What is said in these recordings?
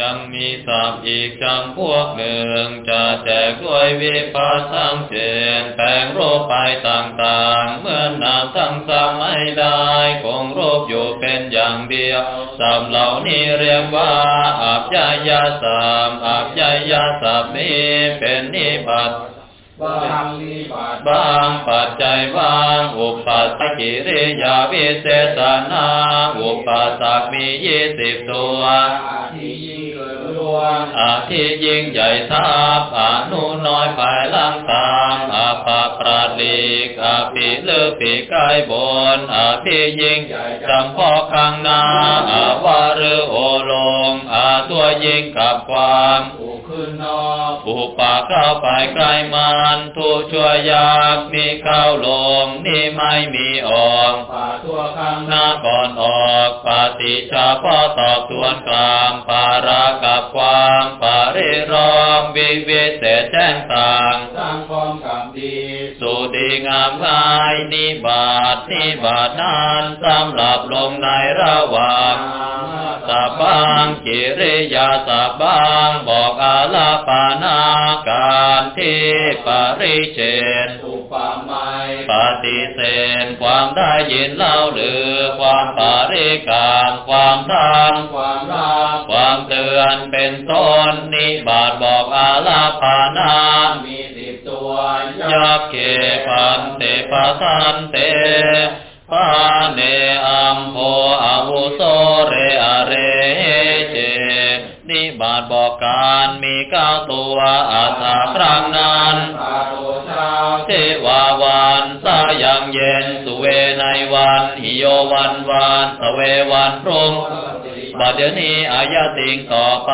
ยังมีสับอีกจำพวกหนึ่ง จะแจกด้วยวิปัสสังเจนแปลงรูปไปต่างๆ เมื่อนามทั้งสามไม่ได้คงรูปอยู่เป็นอย่างเดียวสามเหล่านี้เรียกว่าอับยายาสามอับยายาสับนี้เป็นนิบัติ บางนิบาตบางปัจจัยบางอุปสกิริยาวิเศษนาอุปสรรคมียี่สิบตัวอาทิยิ่งเกิดรวงอาทิยิ่งใหญ่ทับอานุน้อยภายหลังตามอาภาปราลีกอาปีเลือปีกายบนอาทิยิ่งใหญ่จำพ่อข้างหน้าอาวารือโอลงอาตัวยิ่งกับความ อุขึ้นนอกอุปาเข้าไปใกล้มันทูช่วยยากมีเข้าลงนี่ไม่มีออกป่าตัวข้างหน้าก่อนออกปฏิชาพ่อตอบทวนกลามปารากับความปาริรองวิเวเศษแจ้งต่างสร้างความกรรมดี สุดีงามงายนิบาทนิบาทนานสำหรับลงในระหว่าง สับบางกิริยาสับบางบอกอาลาปานาการที่ปริเชนอุปาไมยปฏิเสธความได้ยินเล่าหรือ ความปาริกามความทความรักำความเตือนเป็นต้นนิบาทบอกอาลาปานามีสิบตัวยักเขปันเตปะทันเตปาเน บอกการมีเก้าตัวอาสาครั้งนั้นเช้าเทวาวันสายังเย็น สุเวในวัน หิโยวันวานสเววันพรุ่ง บัดเดี๋ยวนี้อายะติงต่อไป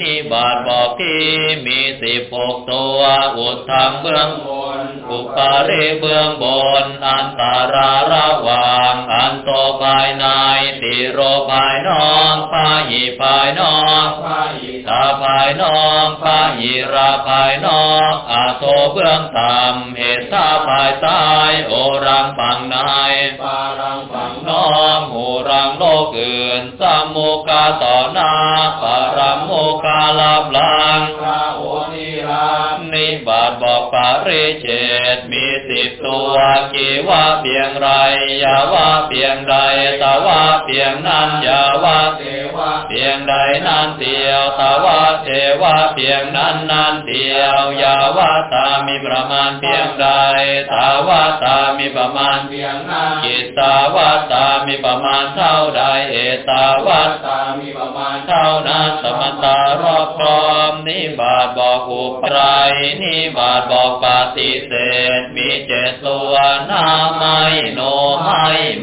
นิบาทบอกที่มีสิบหกตัวอุดทางเบื้องบนอุปาริเบื้องบน อันตาราระหว่าง อันโตภายในติโรภายนอกพาหิภายนอกพาหิตาภายนอกพาหิราภายนอกอาโทเบื้องต่ำเหตุท่าภายใต้โอรังฝังในปารัง ต่อหน้าปารัมโมกาลาบลังพระโอนิรักนิบาทบอกปาริเชตมีสิบตัวกี่ว่าเพียงไรอย่าว่าเพียงใดแต่ว่าเพียงนั้นอย่าว่าเทวะเพียงใดนั้นเดียวแต่ว่าเทวะเพียงนั้นนั้นเดียวอย่าว่าตามีประมาณเพียงใดตาว่าตามีประมาณเพียงนั้นกิตตาวาตา มีประมาณเท่าใดเอตาวาวัตตามีประมาณเท่านั้นสมตารอบพร้อมนิบาทบอกอุปไรนิบาทบอกปฏิเสธมีเจตัวนาไมโนไม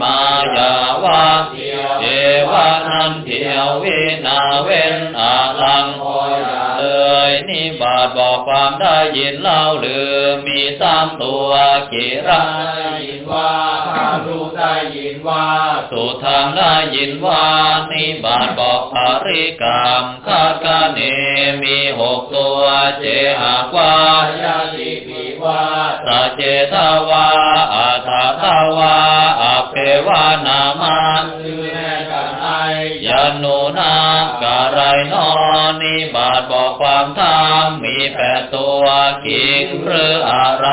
มายาวาเดียวเอวานันเทียววินาเวนอาลังคอยา นิบาทบอกความได้ยินเล่าหรือ มีสามตัวกิรได้ยินว่าถ้ารู้ได้ยินว่า สุทางได้ยินว่า นิบาทบอกภาริกรรมคาดกาเนมีหกตัวเจหากว่าอายาติปิว่าสเจทาวาอาทาทาวาอาเพวานามาคือแน่กันไอยันโนาการายนอนิบาทบอกความท่า มีแปดตัวกิงหรืออะไร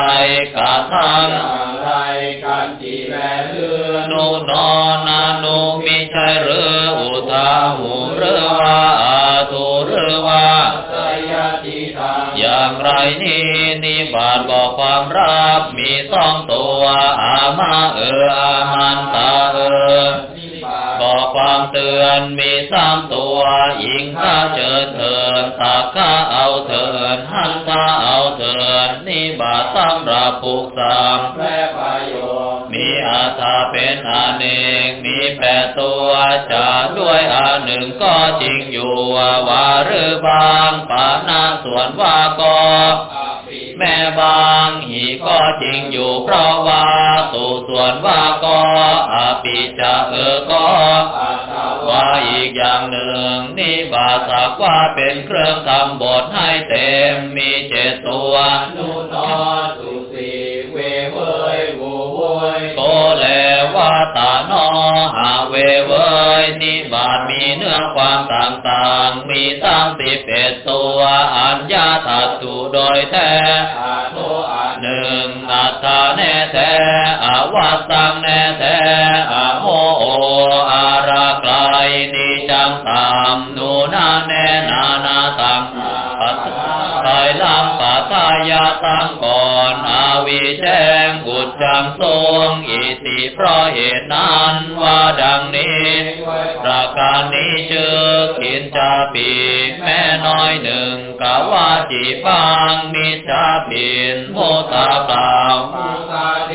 กาทังอย่างไรกันจีแลเลือนนูนอนานูมิใช่หรืออุทาหูหรือว่าอาทูหรือว่าสยติทาอย่างไรนี้นิบาทบอกความรับมีสองตัวอามาเอออาามตัวอิงข้าเจิญเถินตาข้าเอาเถินหันข้าเอาเถินนิบาทสำหรับผูกสามแพร่ประโยชน์มีอาถาเป็นอาเนกมีแปดตัวจะด้วยอาหนึ่งก็จริงอยู่ว่าหรือบางปานาส่วนว่าก็อาปิ แม่บางหีก็จริงอยู่เพราะว่าตูส่วนว่าก็อปิจะเออก็ว่าอีกอย่างหนึ่งนี่บาสักว่าเป็นเครื่องทำบทให้เต็มมีเจ็ดตัวนุนอสุสีเวเวยโวโวยโกแลว่าตานอหาเวเวยนิบาทมีเนื้อความต่างๆ มีตั้งสิบเอ็ดตัวอัญญาถัตถุโดยแท้อาโทอาหนึ่งอัตตาแน่แท้อาวัตตังแน่แท้อาโมโออาราไกลนิจังตามนูนาแน่นานาตังปัสส ตรลังปัตายาตังก่อนอาวิแจ้งอุจจังทรงอิติเพราะเหตุนั้นว่าดังนี้ประการนี้ชื่อกินจาปีแม่น้อยหนึ่งกะว่าจีปังมิจาปินโมตาเปล่าภูตาเท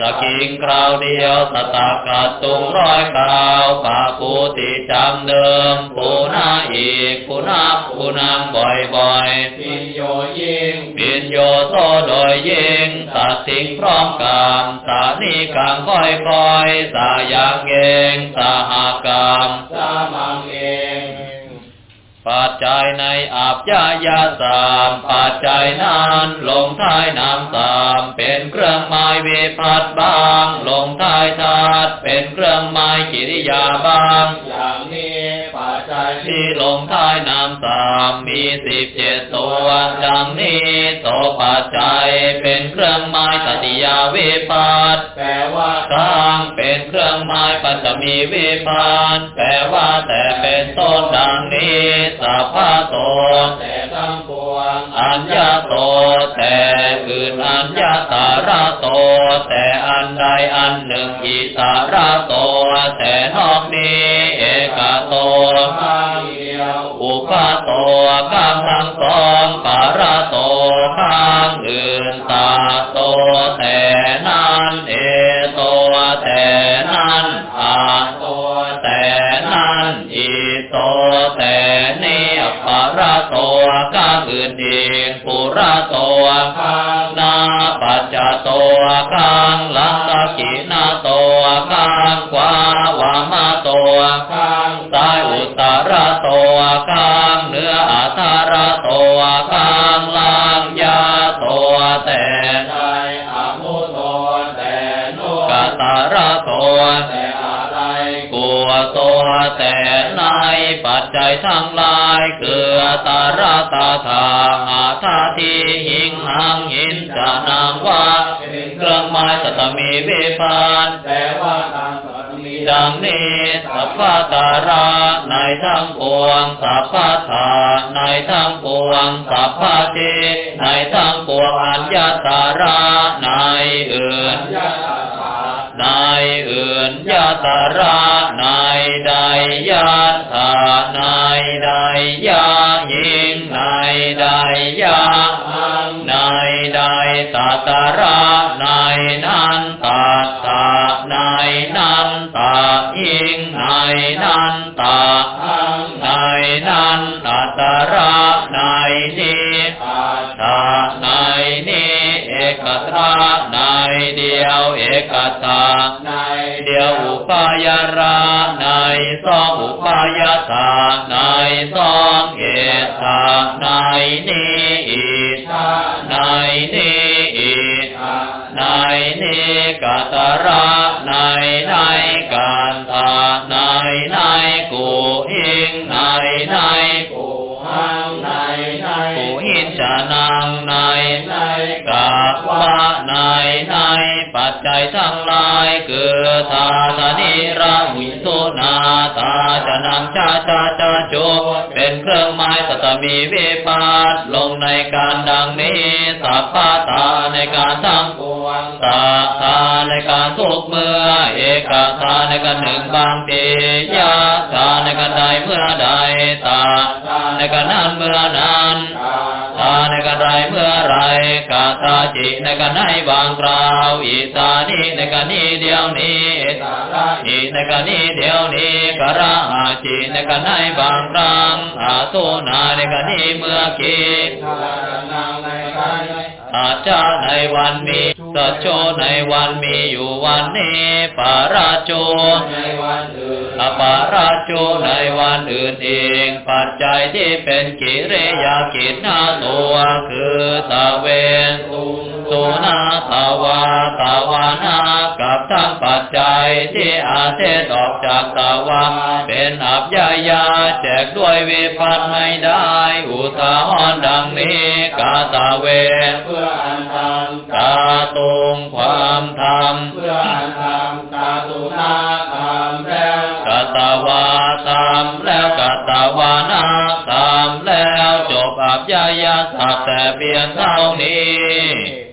สกิงคราวเดียวสตากาตุงร้อยคราวปาปูติจำเดิมปูนาอี ปูนาปูนามบ่อยๆปิญโยยิงปินโยโตโดยยิงตัดสิ่งพร้อมกามสานิกังค่อยคอยสายังเองสาหากรรมสามังเองปัจจัยในอาบยายาสามปัจจัยนั้นลงท้ายนามสามเป็นเครื่องหมายวิพัตบาง ลงท้ายธาตุเป็นเครื่องหมายกิริยาบาง ที่ลงท้ายนามสามมีสิบเจ็ดตัวดังนี้โตปัจจัยเป็นเครื่องหมายตติยาวิปัสแปลว่ากลางเป็นเครื่องหมายปัจจมีวิปัสแปลว่าแต่เป็นต้นดังนี้สัพพะโตแต่ทั้งปวงอัญญาโตแต่อื่นอัญญาตาระโตแต่อันใดอันหนึ่งอิตาระโต รโตข้างเนื้ออัทรโตข้างลางยาโตแต่ใจอมุโตแต่โนกตารโตแต่อะไรกัวโตแต่ในปัจจัยทั้งหลายคือตาระตาทางอาทาทีหิงหังหินจานางว่าเครื่องหมายสัตมีเวิพานแต่ว่าตามสัตมี ดังนี้สัพพะตาระในทั้งปวงสัพพะทาในทั้งปวงสัพพะเทในทั้งปวงอัญญาตาระในอื่นยะตาตาในอื่นยาตาระในใดยาธาในใดยายิงในใดยาอังในใดตาตาระในนั้น กตาในเดียวอุปายาราในสองอุปายาตาในสองเอตาในนี้อีกชาในนี้อีกอาในนิกาตรา คือทาตานิราวิสุนาตาจะนำชาชาชาโจเป็นเครื่องหมายสัตมีวิปัสลงในการดังนี้สัพพะตาในการทั้งปวงตาตาในการทุกเมื่อ เอกตาในการหนึ่งบางทียาตาในการใดเมื่อใดตาในการนั้นเมื่อนั้น กาตาในการใดเมื่อไรกาตาจิในการไหนบางคราวอีตานี้ในการนี้เดียวนี้ตาระอีในการนี้เดียวนี้กระหาจิในการไหนบางครั้งอาตุนาในการนี้เมื่อกี้ทาระนางในการตอาจาในวันมี สัจโชในวันมีอยู่วันนี้ปาราโจในวันอื่นอปาราโจในวันอื่นเองปัจจัยที่เป็นกิริยากิจหน้าตัวคือตะเวนตุนาตาวาตาวานา กับทั้งปัจจัยที่อาเทศออกจากตาวาเป็นอับยายาแจกด้วยวิพัฒน์ไม่ได้ อุทาหรณ์ดังนี้กาตาเวเพื่ออันทำกาตุงความธรรมเพื่ออันทำตาตุนาทำแล้วกาตาวาตามแล้วกาตาวานาตามแล้วจบอับยายาสักแต่เพียงเท่านี้